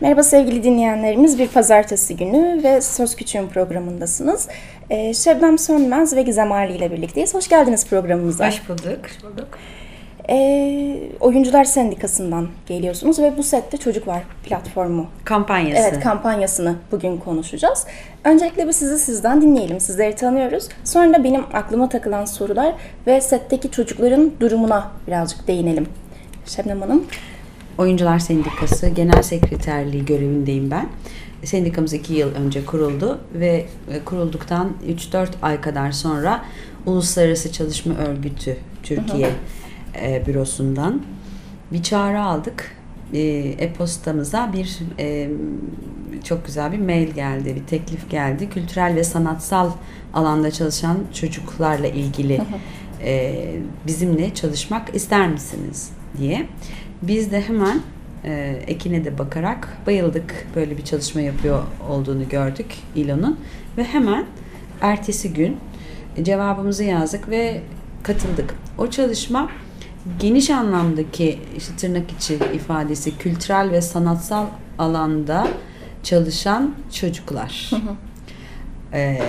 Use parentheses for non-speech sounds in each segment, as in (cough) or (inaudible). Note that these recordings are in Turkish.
Merhaba sevgili dinleyenlerimiz. Bir pazartesi günü ve Söz Küçüğün programındasınız. Ee, Şebnem Sönmez ve Gizem Ali ile birlikteyiz. Hoş geldiniz programımıza. Hoş bulduk. Hoş bulduk. Ee, Oyuncular Sendikası'ndan geliyorsunuz ve bu sette Çocuk Var platformu. Kampanyası. Evet, kampanyasını bugün konuşacağız. Öncelikle bir sizi sizden dinleyelim. Sizleri tanıyoruz. Sonra da benim aklıma takılan sorular ve setteki çocukların durumuna birazcık değinelim. Şebnem Hanım. Oyuncular Sendikası Genel Sekreterliği görevindeyim ben. Sendikamız iki yıl önce kuruldu ve e, kurulduktan 3-4 ay kadar sonra Uluslararası Çalışma Örgütü Türkiye hı hı. E, bürosundan bir çağrı aldık. E, e-postamıza bir e, çok güzel bir mail geldi, bir teklif geldi. Kültürel ve sanatsal alanda çalışan çocuklarla ilgili hı hı. E, bizimle çalışmak ister misiniz diye. Biz de hemen e, Ekin'e de bakarak bayıldık. Böyle bir çalışma yapıyor olduğunu gördük İLO'nun. Ve hemen ertesi gün cevabımızı yazdık ve katıldık. O çalışma geniş anlamdaki işte tırnak içi ifadesi kültürel ve sanatsal alanda çalışan çocuklar e,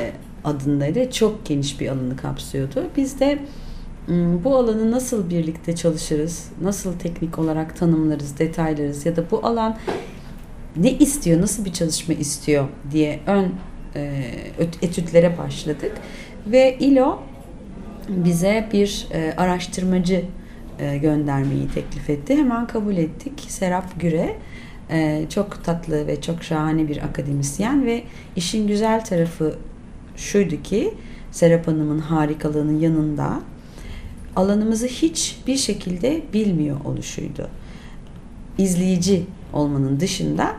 adındaydı. Çok geniş bir alanı kapsıyordu. Biz de bu alanı nasıl birlikte çalışırız, nasıl teknik olarak tanımlarız, detaylarız ya da bu alan ne istiyor, nasıl bir çalışma istiyor diye ön e, etütlere başladık. Ve İLO bize bir e, araştırmacı e, göndermeyi teklif etti. Hemen kabul ettik. Serap Güre çok tatlı ve çok şahane bir akademisyen ve işin güzel tarafı şuydu ki Serap Hanım'ın harikalığının yanında alanımızı hiçbir şekilde bilmiyor oluşuydu. İzleyici olmanın dışında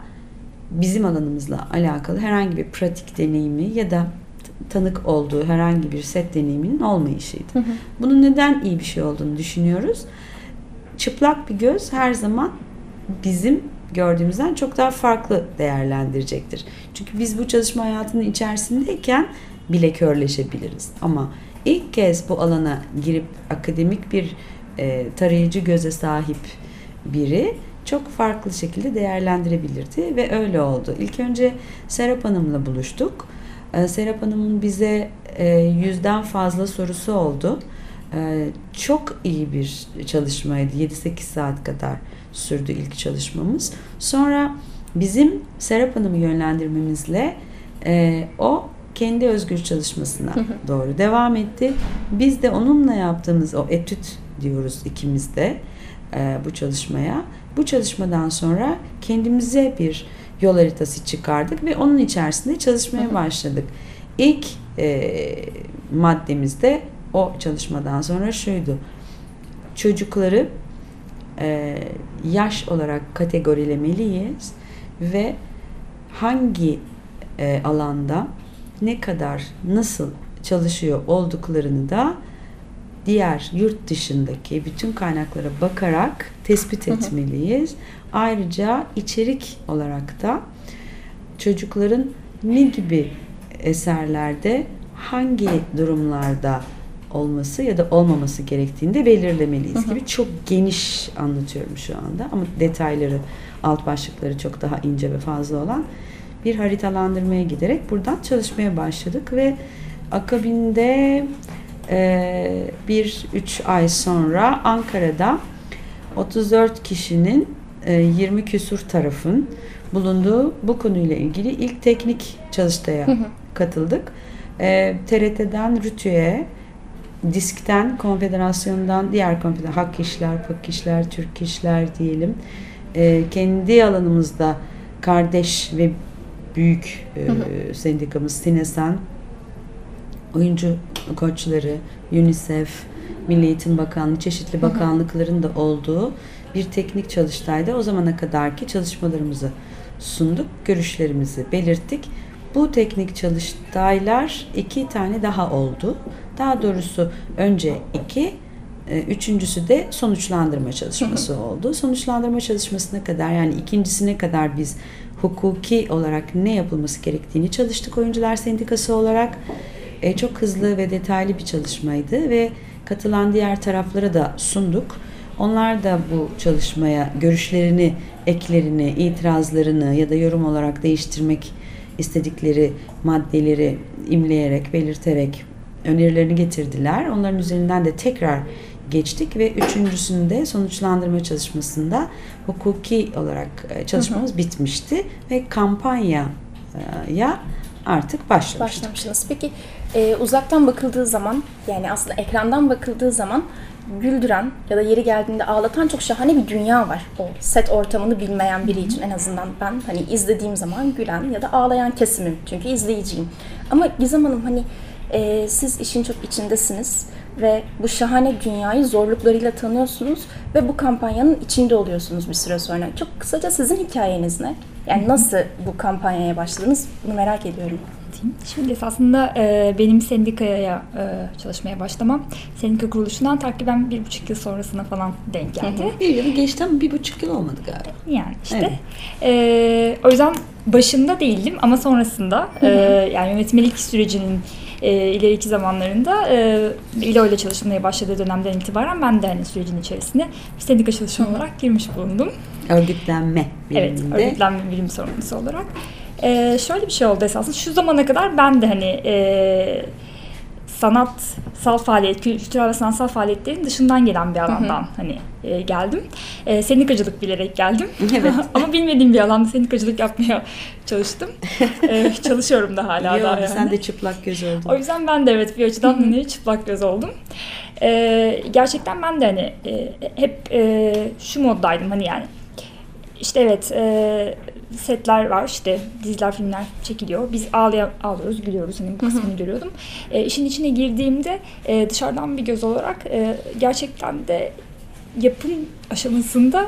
bizim alanımızla alakalı herhangi bir pratik deneyimi ya da tanık olduğu herhangi bir set deneyiminin olmayışıydı. Hı hı. Bunun neden iyi bir şey olduğunu düşünüyoruz. Çıplak bir göz her zaman bizim gördüğümüzden çok daha farklı değerlendirecektir. Çünkü biz bu çalışma hayatının içerisindeyken bile körleşebiliriz. Ama ilk kez bu alana girip akademik bir e, tarayıcı göze sahip biri çok farklı şekilde değerlendirebilirdi ve öyle oldu. İlk önce Serap Hanım'la buluştuk. E, Serap Hanım'ın bize e, yüzden fazla sorusu oldu. E, çok iyi bir çalışmaydı. 7-8 saat kadar sürdü ilk çalışmamız. Sonra bizim Serap Hanım'ı yönlendirmemizle e, o kendi özgür çalışmasına doğru devam etti. Biz de onunla yaptığımız o etüt diyoruz ikimiz de e, bu çalışmaya. Bu çalışmadan sonra kendimize bir yol haritası çıkardık ve onun içerisinde çalışmaya başladık. İlk e, maddemiz de o çalışmadan sonra şuydu. Çocukları e, yaş olarak kategorilemeliyiz ve hangi e, alanda ne kadar nasıl çalışıyor olduklarını da diğer yurt dışındaki bütün kaynaklara bakarak tespit etmeliyiz. Ayrıca içerik olarak da çocukların ne gibi eserlerde hangi durumlarda olması ya da olmaması gerektiğini de belirlemeliyiz gibi çok geniş anlatıyorum şu anda. Ama detayları alt başlıkları çok daha ince ve fazla olan bir haritalandırmaya giderek buradan çalışmaya başladık ve akabinde e, bir üç ay sonra Ankara'da 34 kişinin e, 20 küsur tarafın bulunduğu bu konuyla ilgili ilk teknik çalıştaya katıldık. E, TRT'den RTÜ'ye, Disk'ten, Konfederasyon'dan, diğer konfederasyon, Hak İşler, Pak İşler, Türk İşler diyelim. E, kendi alanımızda kardeş ve büyük e, sendikamız Sinesan, oyuncu koçları, UNICEF, Milli Eğitim Bakanlığı, çeşitli bakanlıkların da olduğu bir teknik çalıştayda o zamana kadarki çalışmalarımızı sunduk, görüşlerimizi belirttik. Bu teknik çalıştaylar iki tane daha oldu. Daha doğrusu önce iki, e, üçüncüsü de sonuçlandırma çalışması oldu. Sonuçlandırma çalışmasına kadar yani ikincisine kadar biz hukuki olarak ne yapılması gerektiğini çalıştık Oyuncular Sendikası olarak. E, çok hızlı ve detaylı bir çalışmaydı ve katılan diğer taraflara da sunduk. Onlar da bu çalışmaya görüşlerini, eklerini, itirazlarını ya da yorum olarak değiştirmek istedikleri maddeleri imleyerek, belirterek önerilerini getirdiler. Onların üzerinden de tekrar geçtik ve üçüncüsünde sonuçlandırma çalışmasında hukuki olarak e, çalışmamız bitmişti ve kampanyaya artık başlamıştık. Başlamışsınız. Peki e, uzaktan bakıldığı zaman yani aslında ekrandan bakıldığı zaman güldüren ya da yeri geldiğinde ağlatan çok şahane bir dünya var. O set ortamını bilmeyen biri için en azından ben hani izlediğim zaman gülen ya da ağlayan kesimim. Çünkü izleyiciyim. Ama Gizem Hanım hani e, siz işin çok içindesiniz ve bu şahane dünyayı zorluklarıyla tanıyorsunuz ve bu kampanyanın içinde oluyorsunuz bir süre sonra. Çok kısaca sizin hikayeniz ne? Yani nasıl bu kampanyaya başladınız? Bunu merak ediyorum. Şimdi esasında e, benim sendikaya e, çalışmaya başlamam sendika kuruluşundan takiben bir buçuk yıl sonrasına falan denk geldi. Hı hı. Bir yılı geçti ama bir buçuk yıl olmadı galiba. Yani işte. Evet. E, o yüzden başında değildim ama sonrasında hı hı. E, yani yönetmelik sürecinin e, ileriki zamanlarında e, İLO ile çalışmaya başladığı dönemden itibaren ben de hani sürecin içerisine sendika çalışanı olarak girmiş bulundum. Örgütlenme biriminde. Evet, örgütlenme birim sorumlusu olarak. E, şöyle bir şey oldu esasında. Şu zamana kadar ben de hani e, sanatsal faaliyet, kültürel ve sanatsal faaliyetlerin dışından gelen bir alandan hı hı. hani e, geldim. E, sendikacılık bilerek geldim. Evet. (laughs) Ama bilmediğim bir alanda sendikacılık yapmaya çalıştım. e, çalışıyorum da hala Yo, daha yani. Sen de çıplak göz oldun. O yüzden ben de evet bir açıdan hani çıplak göz oldum. E, gerçekten ben de hani e, hep e, şu moddaydım hani yani işte evet e, setler var işte diziler filmler çekiliyor. Biz ağlaya, ağlıyoruz gülüyoruz hani bu kısmını görüyordum. E, işin içine girdiğimde e, dışarıdan bir göz olarak e, gerçekten de yapım aşamasında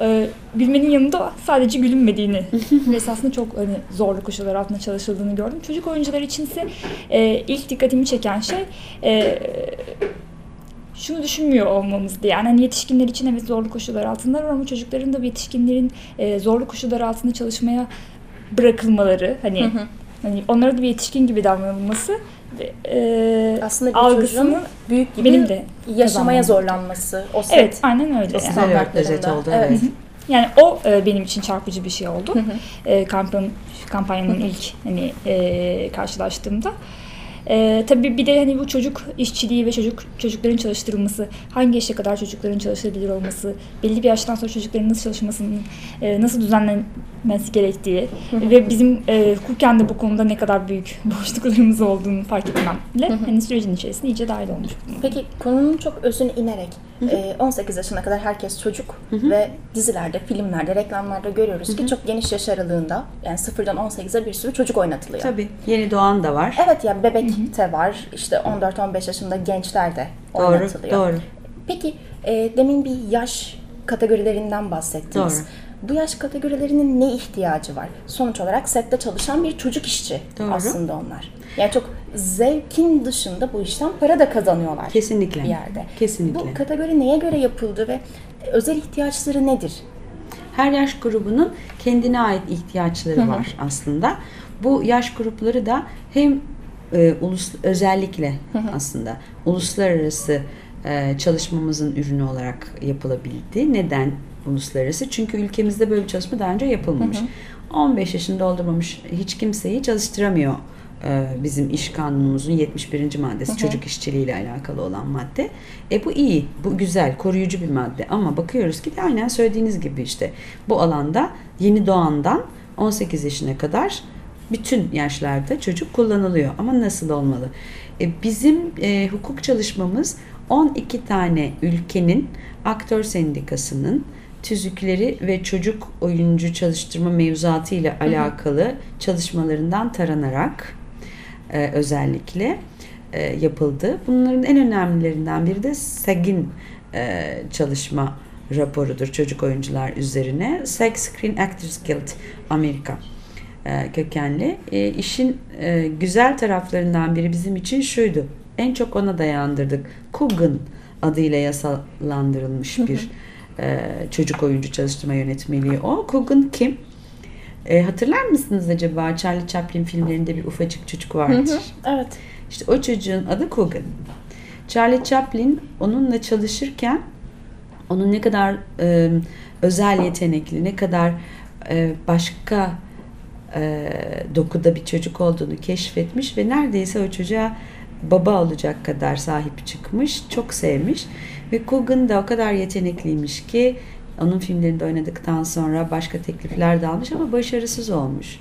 e, gülmenin yanında sadece gülünmediğini ve esasında çok hani zorlu koşullar altında çalışıldığını gördüm. Çocuk oyuncular içinse e, ilk dikkatimi çeken şey e, şunu düşünmüyor olmamızdı. Yani hani yetişkinler için evet zorlu koşullar altında var ama çocukların da yetişkinlerin e, zorlu koşullar altında çalışmaya bırakılmaları hani hı hı. hani onlara da bir yetişkin gibi davranılması e, aslında bir algısını büyük gibi benim de yaşamaya zorlanması o set. Evet, aynen öyle. O standartlarında. oldu. Evet. evet. Yani o e, benim için çarpıcı bir şey oldu. Hı hı. E, kampanyanın, kampanyanın ilk hani e, karşılaştığımda. Ee, tabii bir de hani bu çocuk işçiliği ve çocuk çocukların çalıştırılması, hangi yaşa kadar çocukların çalışabilir olması, belli bir yaştan sonra çocukların nasıl çalışmasının e, nasıl düzenlenmesi gerektiği ve bizim e, hukuken de bu konuda ne kadar büyük (laughs) boşluklarımız olduğunu fark etmemle hani sürecin içerisinde iyice dahil olmuş. Peki konunun çok özüne inerek e, 18 yaşına kadar herkes çocuk ve dizilerde, filmlerde, reklamlarda görüyoruz ki çok geniş yaş aralığında yani sıfırdan 18'e bir sürü çocuk oynatılıyor. Tabii. Yeni doğan da var. Evet ya yani bebek de var. İşte 14-15 yaşında gençler de doğru, oynatılıyor. Doğru. Peki e, demin bir yaş kategorilerinden bahsettiniz. Doğru. Bu yaş kategorilerinin ne ihtiyacı var? Sonuç olarak sette çalışan bir çocuk işçi Doğru. aslında onlar. Yani çok zevkin dışında bu işten para da kazanıyorlar. Kesinlikle. Bir yerde. Kesinlikle. Bu kategori neye göre yapıldı ve özel ihtiyaçları nedir? Her yaş grubunun kendine ait ihtiyaçları var aslında. Bu yaş grupları da hem e, ulus özellikle aslında uluslararası e, çalışmamızın ürünü olarak yapılabildi. Neden uluslararası? Çünkü ülkemizde böyle bir çalışma daha önce yapılmamış. 15 yaşını doldurmamış hiç kimseyi çalıştıramıyor e, bizim iş kanunumuzun 71. maddesi hı hı. çocuk işçiliği ile alakalı olan madde. E bu iyi, bu güzel, koruyucu bir madde ama bakıyoruz ki de aynen söylediğiniz gibi işte bu alanda yeni doğandan 18 yaşına kadar bütün yaşlarda çocuk kullanılıyor. Ama nasıl olmalı? E, bizim e, hukuk çalışmamız 12 tane ülkenin aktör sendikasının tüzükleri ve çocuk oyuncu çalıştırma mevzuatı ile alakalı hı hı. çalışmalarından taranarak e, özellikle e, yapıldı. Bunların en önemlilerinden biri de SAG'in e, çalışma raporudur çocuk oyuncular üzerine. SAG Screen Actors Guild Amerika kökenli. E, işin e, güzel taraflarından biri bizim için şuydu. En çok ona dayandırdık. Coogan adıyla yasalandırılmış bir e, çocuk oyuncu çalıştırma yönetmeliği o. Coogan kim? E, hatırlar mısınız acaba Charlie Chaplin filmlerinde bir ufacık çocuk vardır. Evet. İşte o çocuğun adı Coogan. Charlie Chaplin onunla çalışırken onun ne kadar e, özel yetenekli, ne kadar e, başka e, dokuda bir çocuk olduğunu keşfetmiş ve neredeyse o çocuğa baba olacak kadar sahip çıkmış, çok sevmiş ve Coogan da o kadar yetenekliymiş ki onun filmlerinde oynadıktan sonra başka teklifler de almış ama başarısız olmuş.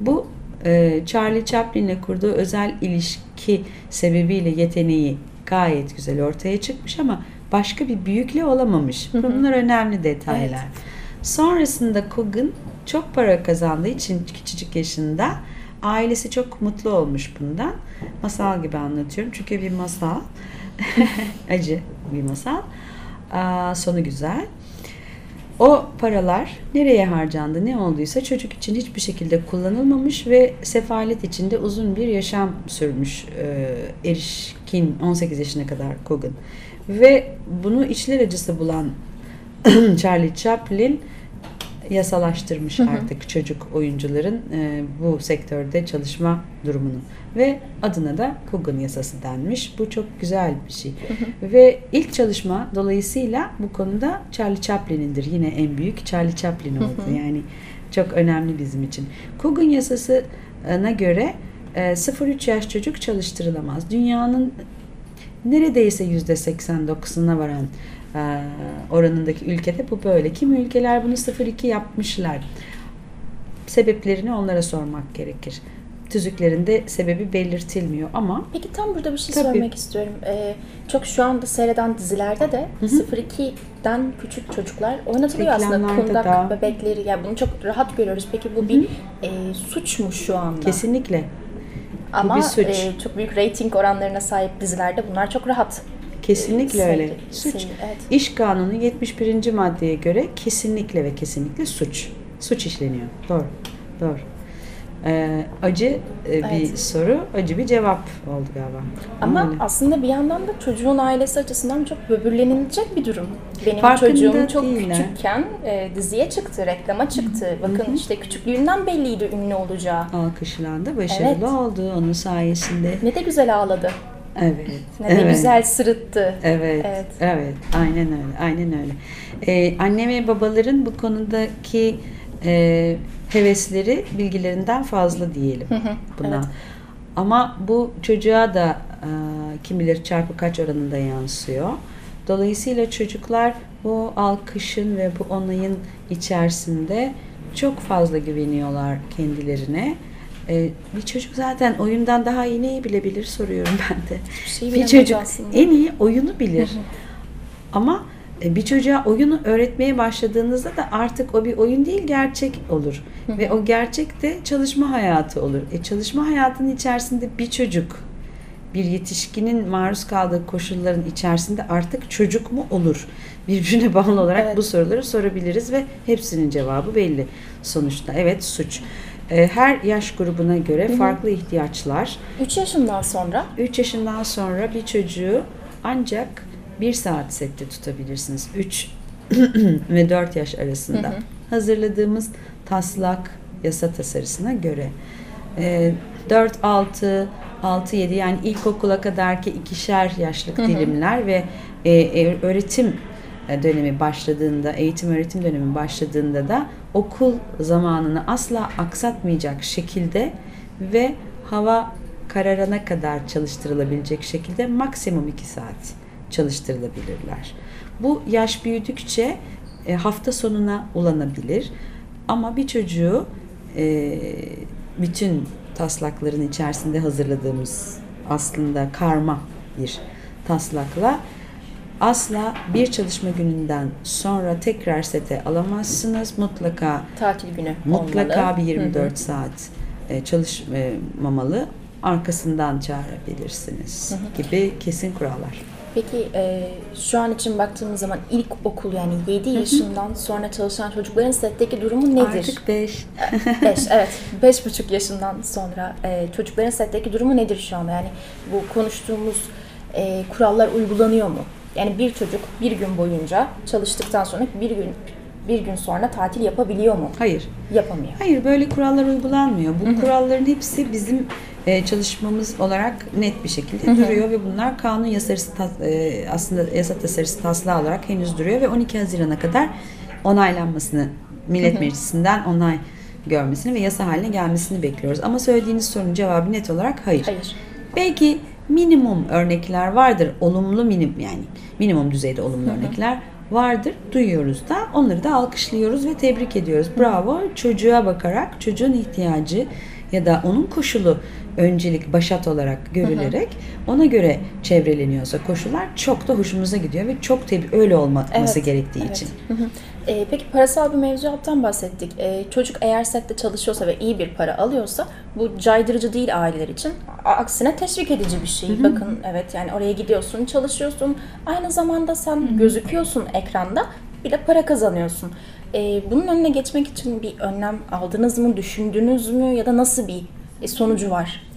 Bu e, Charlie Chaplin'le kurduğu özel ilişki sebebiyle yeteneği gayet güzel ortaya çıkmış ama başka bir büyükle olamamış. Bunlar önemli detaylar. Sonrasında Coogan çok para kazandığı için küçücük yaşında ailesi çok mutlu olmuş bundan. Masal gibi anlatıyorum çünkü bir masal. (laughs) Acı bir masal. Aa, sonu güzel. O paralar nereye harcandı, ne olduysa çocuk için hiçbir şekilde kullanılmamış ve sefalet içinde uzun bir yaşam sürmüş e, erişkin 18 yaşına kadar Coogan. Ve bunu içler acısı bulan (clears throat) Charlie Chaplin yasalaştırmış artık çocuk oyuncuların e, bu sektörde çalışma durumunu ve adına da Coogan yasası denmiş. Bu çok güzel bir şey. ve ilk çalışma dolayısıyla bu konuda Charlie Chaplin'indir. Yine en büyük Charlie Chaplin oldu. yani çok önemli bizim için. Coogan yasasına göre e, 0-3 yaş çocuk çalıştırılamaz. Dünyanın neredeyse %89'una varan oranındaki ülkede bu böyle. Kimi ülkeler bunu 0-2 yapmışlar. Sebeplerini onlara sormak gerekir. Tüzüklerinde sebebi belirtilmiyor ama Peki tam burada bir şey Tabii. sormak istiyorum. Ee, çok şu anda seyreden dizilerde de 0-2'den küçük çocuklar oynatılıyor aslında. Kundak da. bebekleri. Yani bunu çok rahat görüyoruz. Peki bu bir e, suç mu şu anda? kesinlikle Ama bir suç. e, çok büyük reyting oranlarına sahip dizilerde bunlar çok rahat. Kesinlikle Seyir- öyle. Suç. evet. İş kanunu 71. maddeye göre kesinlikle ve kesinlikle suç. Suç işleniyor. Doğru. Doğru. Ee, acı e, bir Evet. soru, acı bir cevap oldu galiba. Ama Öyle. aslında bir yandan da çocuğun ailesi açısından çok böbürlenilecek bir durum. Benim Farkında çocuğum çok küçükken e, diziye çıktı, reklama çıktı. Bakın işte küçüklüğünden belliydi ünlü olacağı. alkışlandı, başarılı Evet. oldu onun sayesinde. Ne de güzel ağladı. Evet. Ne de evet. güzel sırıttı. Evet, Evet. evet, aynen öyle, aynen öyle. Ee, anne ve babaların bu konudaki e, hevesleri bilgilerinden fazla diyelim buna. evet. Ama bu çocuğa da e, kim bilir çarpı kaç oranında yansıyor. Dolayısıyla çocuklar bu alkışın ve bu onayın içerisinde çok fazla güveniyorlar kendilerine. Ee, bir çocuk zaten oyundan daha iyi neyi bilebilir soruyorum (laughs) ben de. Bir şey bir çocuk aslında. en iyi oyunu bilir. Ama e, bir çocuğa oyunu öğretmeye başladığınızda da artık o bir oyun değil gerçek olur. Ve o gerçek de çalışma hayatı olur. E, çalışma hayatının içerisinde bir çocuk bir yetişkinin maruz kaldığı koşulların içerisinde artık çocuk mu olur? Birbirine (laughs) bağlı olarak Evet. bu soruları sorabiliriz ve hepsinin cevabı belli sonuçta. Evet suç. E, Her yaş grubuna göre farklı ihtiyaçlar 3 yaşından sonra 3 yaşından sonra bir çocuğu ancak 1 saat sette tutabilirsiniz. 3 (clears throat) ve 4 yaş arasında. Hazırladığımız taslak yasa tasarısına göre. Ee, 4, 6, 6, 7 yani ilkokula kadarki ikişer yaşlık dilimler ve e, e, öğretim dönemi başladığında, eğitim öğretim dönemi başladığında da okul zamanını asla aksatmayacak şekilde ve hava kararana kadar çalıştırılabilecek şekilde maksimum 2 saat çalıştırılabilirler. Bu yaş büyüdükçe e, hafta sonuna ulanabilir. Ama bir çocuğu e, bütün taslakların içerisinde hazırladığımız aslında karma bir taslakla asla bir çalışma gününden sonra tekrar sete alamazsınız. Mutlaka tatil günü mutlaka olmalı. bir Hı hı. 24 saat e, çalışmamalı. Arkasından çağırabilirsiniz gibi kesin kurallar. Peki e, şu an için baktığımız zaman ilk okul yani 7 yaşından sonra çalışan çocukların setteki durumu nedir? Artık 5. 5 evet. Beş buçuk yaşından sonra e, çocukların setteki durumu nedir şu anda? Yani bu konuştuğumuz e, kurallar uygulanıyor mu? Yani bir çocuk bir gün boyunca çalıştıktan sonra bir gün bir gün sonra tatil yapabiliyor mu? Hayır. Yapamıyor. Hayır böyle kurallar uygulanmıyor. Bu kuralların hepsi bizim e, çalışmamız olarak net bir şekilde duruyor ve bunlar kanun yasası tas- e, aslında yasa tasarısı taslağı olarak henüz duruyor ve 12 Haziran'a kadar onaylanmasını Millet Meclisi'nden onay görmesini ve yasa haline gelmesini bekliyoruz. Ama söylediğiniz sorunun cevabı net olarak hayır. Hayır. Belki minimum örnekler vardır. Olumlu minim yani minimum düzeyde olumlu örnekler vardır. Duyuyoruz da onları da alkışlıyoruz ve tebrik ediyoruz. Bravo. Çocuğa bakarak çocuğun ihtiyacı ya da onun koşulu öncelik başat olarak görülerek ona göre çevreleniyorsa koşullar çok da hoşumuza gidiyor ve çok tabii öyle olması Evet, gerektiği evet. için. Hı hı. Ee, peki parasal bir mevzuattan bahsettik. Ee, çocuk eğer sette çalışıyorsa ve iyi bir para alıyorsa bu caydırıcı değil aileler için. Aksine teşvik edici bir şey. Bakın evet yani oraya gidiyorsun, çalışıyorsun. Aynı zamanda sen gözüküyorsun ekranda. Bir de para kazanıyorsun. Ee, bunun önüne geçmek için bir önlem aldınız mı, düşündünüz mü ya da nasıl bir e, sonucu var?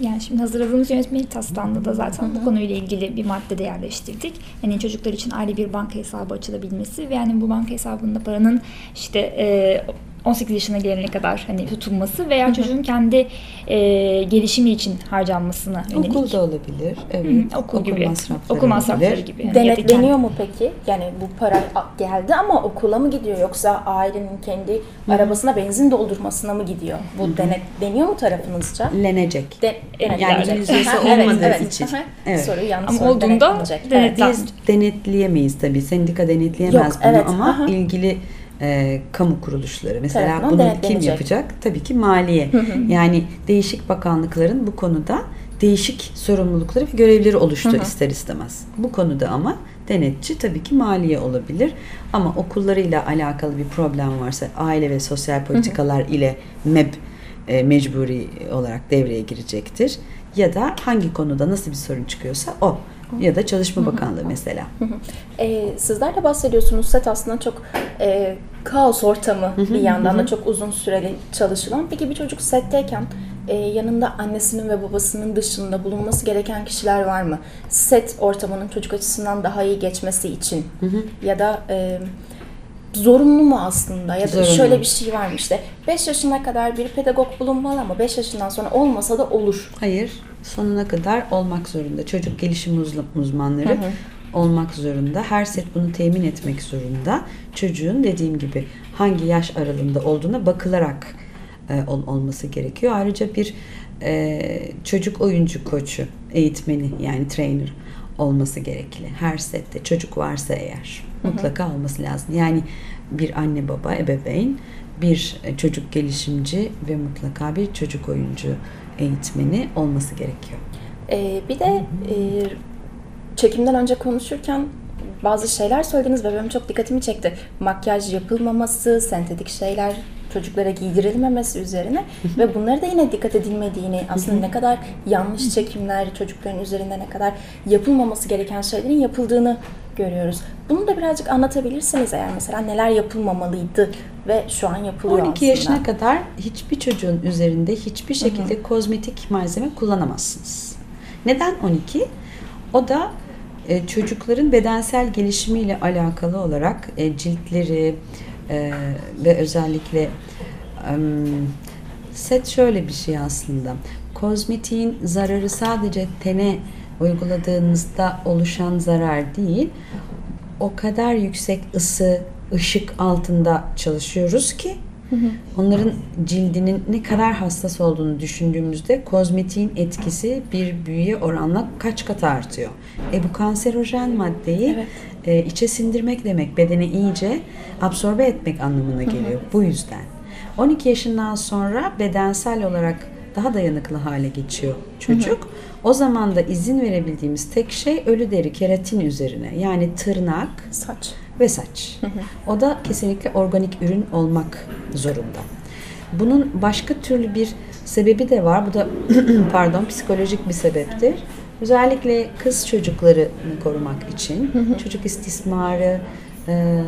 Yani şimdi hazırladığımız yönetmelik taslağında da zaten bu konuyla ilgili bir madde de yerleştirdik. Yani çocuklar için ayrı bir banka hesabı açılabilmesi ve yani bu banka hesabında paranın işte e, 18 yaşına gelene kadar hani tutulması veya çocuğun kendi e, gelişimi için harcanmasına yönelik. Okul da olabilir. Evet. Hı, okul, gibi. masrafları okul masrafları olabilir. gibi. Yani Denetleniyor mu peki? Yani bu para geldi ama okula mı gidiyor yoksa ailenin kendi arabasına benzin doldurmasına mı gidiyor? Bu denetleniyor mu tarafınızca? Lenecek. De, Yani denetlenecek. henüz yasa Evet, olmadığı evet. için. Aha. Evet. Soruyu yanlış Ama sordum. olduğunda Denetlenecek. denet- Evet. Biz denetleyemeyiz tabii. Sendika denetleyemez Yok, bunu evet, ama aha. ilgili e, kamu kuruluşları mesela Tarafından bunu kim yapacak? Tabii ki maliye. yani değişik bakanlıkların bu konuda değişik sorumlulukları ve görevleri oluştu ister istemez. Bu konuda ama denetçi tabii ki maliye olabilir. Ama okullarıyla alakalı bir problem varsa aile ve sosyal politikalar ile MEB e, mecburi olarak devreye girecektir. Ya da hangi konuda nasıl bir sorun çıkıyorsa o. Ya da Çalışma Bakanlığı mesela. Ee, sizler de bahsediyorsunuz set aslında çok e, kaos ortamı bir yandan da çok uzun süreli çalışılan. Peki bir çocuk setteyken e, yanında annesinin ve babasının dışında bulunması gereken kişiler var mı? Set ortamının çocuk açısından daha iyi geçmesi için ya da e, zorunlu mu aslında ya da Zorunlu. şöyle bir şey var mı işte 5 yaşına kadar bir pedagog bulunmalı ama 5 yaşından sonra olmasa da olur. Hayır, sonuna kadar olmak zorunda. Çocuk gelişim uzmanları olmak zorunda. Her set bunu temin etmek zorunda. Çocuğun dediğim gibi hangi yaş aralığında olduğuna bakılarak e, ol- olması gerekiyor. Ayrıca bir e, çocuk oyuncu koçu, eğitmeni yani trainer olması gerekli. Her sette çocuk varsa eğer mutlaka olması lazım. Yani bir anne baba, ebeveyn, bir e, çocuk gelişimci ve mutlaka bir çocuk oyuncu eğitmeni olması gerekiyor. Ee, bir de e, çekimden önce konuşurken bazı şeyler söylediniz ve benim çok dikkatimi çekti. Makyaj yapılmaması, sentetik şeyler çocuklara giydirilmemesi üzerine ve bunlara da yine dikkat edilmediğini, aslında ne kadar yanlış çekimler çocukların üzerinde ne kadar yapılmaması gereken şeylerin yapıldığını görüyoruz. Bunu da birazcık anlatabilirsiniz eğer mesela neler yapılmamalıydı ve şu an yapılıyor 12 aslında. yaşına kadar hiçbir çocuğun üzerinde hiçbir şekilde kozmetik malzeme kullanamazsınız. Neden 12? O da e, çocukların bedensel gelişimiyle alakalı olarak e, ciltleri e, ve özellikle set şöyle bir şey aslında. Kozmetiğin zararı sadece tene uyguladığınızda oluşan zarar değil, o kadar yüksek ısı, ışık altında çalışıyoruz ki onların cildinin ne kadar hassas olduğunu düşündüğümüzde kozmetiğin etkisi bir büyüye oranla kaç kat artıyor. E bu kanserojen maddeyi Evet. E, içe sindirmek demek, bedene iyice absorbe etmek anlamına geliyor. Bu yüzden. 12 yaşından sonra bedensel olarak daha dayanıklı hale geçiyor çocuk. O zaman da izin verebildiğimiz tek şey ölü deri keratin üzerine. Yani tırnak Saç. ve saç. O da kesinlikle organik ürün olmak zorunda. Bunun başka türlü bir sebebi de var. Bu da (clears throat) pardon psikolojik bir sebeptir. Özellikle kız çocuklarını korumak için çocuk istismarı e,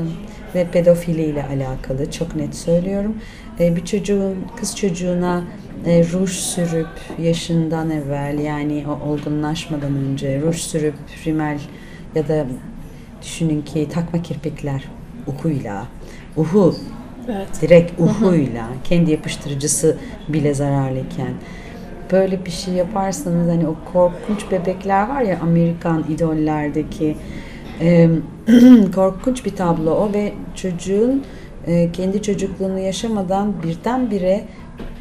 ve pedofili ile alakalı çok net söylüyorum. E, bir çocuğun kız çocuğuna e, ruj sürüp yaşından evvel yani o olgunlaşmadan önce ruj sürüp rimel ya da düşünün ki takma kirpikler uhuyla uhu Evet. direkt uhuyla kendi yapıştırıcısı bile zararlıyken böyle bir şey yaparsanız hani o korkunç bebekler var ya Amerikan idollerdeki e, (clears throat) korkunç bir tablo o ve çocuğun e, kendi çocukluğunu yaşamadan birdenbire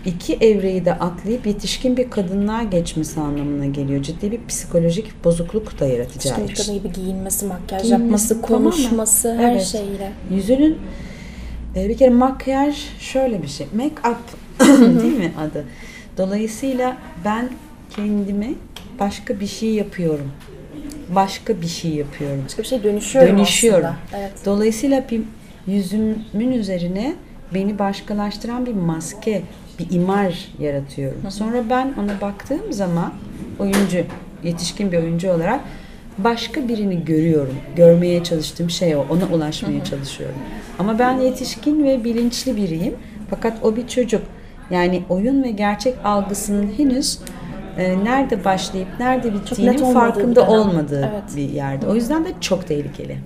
iki evreyi de atlayıp yetişkin bir kadınlığa geçmesi anlamına geliyor. Ciddi bir psikolojik bozukluk da yaratacağı için. kadın gibi giyinmesi, makyaj Giyinmesi, yapması, tamamen. konuşması, her Evet. şeyle. Yüzünün bir kere makyaj şöyle bir şey. Make up (laughs) değil mi adı? Dolayısıyla ben kendime başka bir şey yapıyorum. Başka bir şey yapıyorum. Başka bir şey dönüşüyorum Dönüşüyorum. aslında. Evet. Dolayısıyla bir yüzümün üzerine beni başkalaştıran bir maske, bir imaj yaratıyorum. Sonra ben ona baktığım zaman oyuncu, yetişkin bir oyuncu olarak başka birini görüyorum. Görmeye çalıştığım şey o. Ona ulaşmaya çalışıyorum. Ama ben yetişkin ve bilinçli biriyim. Fakat o bir çocuk. Yani oyun ve gerçek algısının henüz e, nerede başlayıp nerede bittiğinin net olmadığı bir farkında dönem. olmadığı Evet. bir yerde. O yüzden de çok tehlikeli.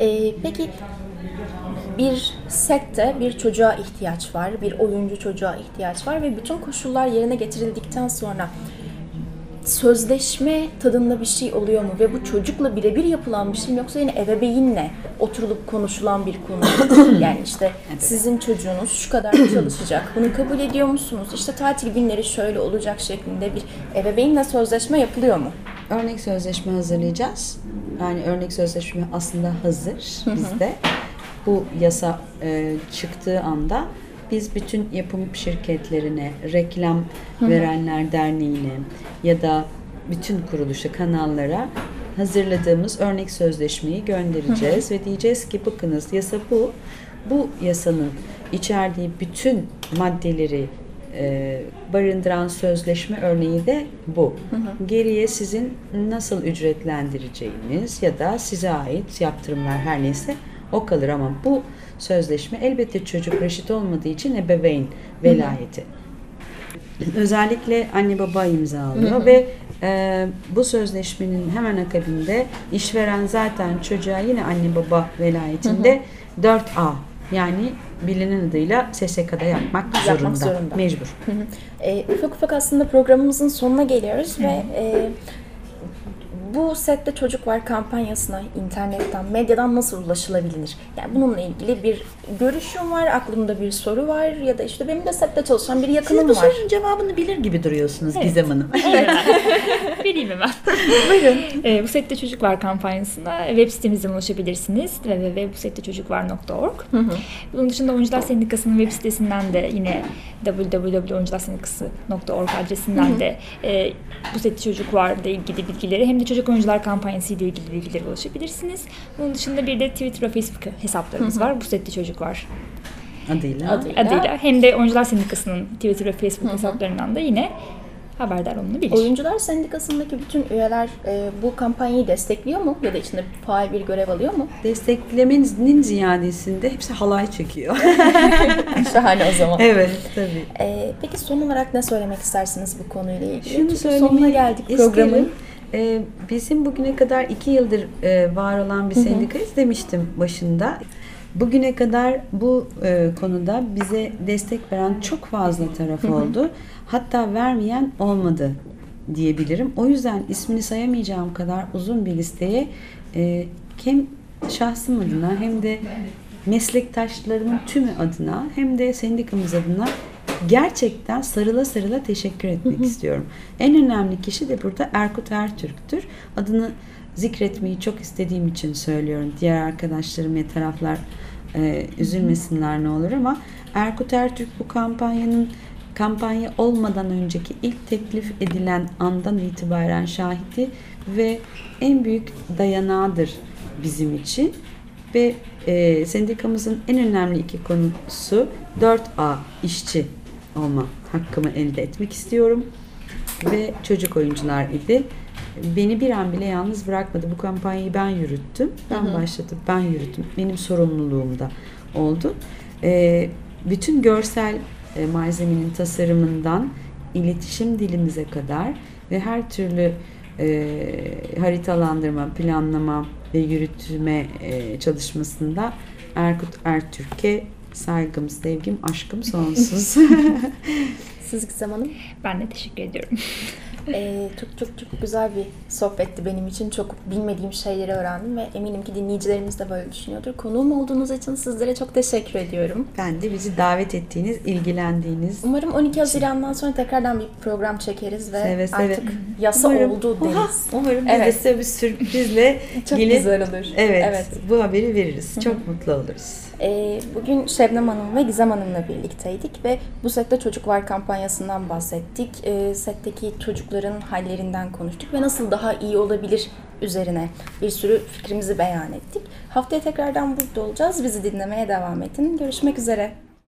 Ee, peki bir sette bir çocuğa ihtiyaç var, bir oyuncu çocuğa ihtiyaç var ve bütün koşullar yerine getirildikten sonra sözleşme tadında bir şey oluyor mu ve bu çocukla birebir yapılan bir şey mi yoksa yine ebeveynle oturulup konuşulan bir konu mu? (coughs) yani işte sizin çocuğunuz şu kadar (coughs) çalışacak bunu kabul ediyor musunuz işte tatil günleri şöyle olacak şeklinde bir ebeveynle sözleşme yapılıyor mu? Örnek sözleşme hazırlayacağız. Yani örnek sözleşme aslında hazır bizde. Bu yasa e, çıktığı anda biz bütün yapım şirketlerine, reklam verenler derneğine ya da bütün kuruluşa, kanallara hazırladığımız örnek sözleşmeyi göndereceğiz ve diyeceğiz ki bakınız yasa bu. Bu yasanın içerdiği bütün maddeleri e, barındıran sözleşme örneği de bu. Geriye sizin nasıl ücretlendireceğiniz ya da size ait yaptırımlar her neyse o kalır ama bu sözleşme elbette çocuk reşit olmadığı için ebeveyn velayeti. Özellikle anne baba imzalıyor ve e, bu sözleşmenin hemen akabinde işveren zaten çocuğa yine anne baba velayetinde 4A yani bilinen adıyla SSK'da yapmak, Yapmak zorunda. zorunda. Mecbur. E, ufak ufak aslında programımızın sonuna geliyoruz ve e, bu sette çocuk var kampanyasına internetten, medyadan nasıl ulaşılabilir? Yani bununla ilgili bir görüşüm var, aklımda bir soru var ya da işte benim de sette çalışan bir Siz yakınım bu var. sorunun cevabını bilir gibi duruyorsunuz Gizem Hanım. Vereyim (laughs) hemen. Buyurun. Ee, bu sette çocuk var kampanyasına web sitemizden ulaşabilirsiniz. www.busettechocukvar.org Bunun dışında Oyuncular Sendikası'nın web sitesinden de yine www.oyuncularsendikası.org adresinden de e, bu sette çocuk varla ilgili bilgileri hem de çocuk oyuncular kampanyası ile ilgili bilgilere ulaşabilirsiniz. Bunun dışında bir de Twitter ve Facebook hesaplarımız var. Bu sette çocuk var Adıyla. Adıyla. adıyla. Hem de Oyuncular Sendikası'nın Twitter ve Facebook hesaplarından da yine haberdar olunabilir. Oyuncular Sendikası'ndaki bütün üyeler e, bu kampanyayı destekliyor mu? Ya da içinde faal bir görev alıyor mu? Desteklemenin ziyadesinde hepsi halay çekiyor. (laughs) Şahane o zaman. evet tabii. E, peki son olarak ne söylemek istersiniz bu konuyla ilgili? Şunu Çünkü sonuna geldik isterim. programın. Ee, bizim bugüne kadar iki yıldır e, var olan bir sendikayız demiştim başında. Bugüne kadar bu e, konuda bize destek veren çok fazla taraf oldu. Hatta vermeyen olmadı diyebilirim. O yüzden ismini sayamayacağım kadar uzun bir listeye e, hem şahsım adına hem de meslektaşlarımın tümü adına hem de sendikamız adına gerçekten sarıla sarıla teşekkür etmek istiyorum. En önemli kişi de burada Erkut Ertürk'tür. Adını zikretmeyi çok istediğim için söylüyorum. Diğer arkadaşlarım ve taraflar e, üzülmesinler ne olur ama Erkut Ertürk bu kampanyanın kampanya olmadan önceki ilk teklif edilen andan itibaren şahidi ve en büyük dayanağıdır bizim için ve e, sendikamızın en önemli iki konusu 4A işçi olma hakkımı elde etmek istiyorum ve çocuk oyuncular idi. Beni bir an bile yalnız bırakmadı. Bu kampanyayı ben yürüttüm. Ben başlatıp ben yürüttüm. Benim sorumluluğumda oldu. E, bütün görsel e, malzemenin tasarımından iletişim dilimize kadar ve her türlü e, haritalandırma, planlama ve yürütme e, çalışmasında Erkut Ertürk'e saygım, sevgim, aşkım sonsuz. (laughs) Siz Gizem Hanım? Ben de teşekkür ediyorum. Ee, çok çok çok güzel bir sohbetti benim için. Çok bilmediğim şeyleri öğrendim ve eminim ki dinleyicilerimiz de böyle düşünüyordur. Konuğum olduğunuz için sizlere çok teşekkür ediyorum. Ben de bizi davet ettiğiniz, ilgilendiğiniz Umarım 12 Haziran'dan sonra tekrardan bir program çekeriz ve Seve seve. artık yasa Umarım- oldu Oha, deriz. Umarım biz de Evet. size bir sürprizle (laughs) Çok gelip güzel olur. Evet, evet. bu haberi veririz. Çok mutlu oluruz. Ee, bugün Şebnem Hanım ve Gizem Hanım'la birlikteydik ve bu sette Çocuk Var kampanyasından bahsettik. Ee, setteki çocukların hallerinden konuştuk ve nasıl daha iyi olabilir üzerine bir sürü fikrimizi beyan ettik. Haftaya tekrardan burada olacağız. Bizi dinlemeye devam edin. Görüşmek üzere.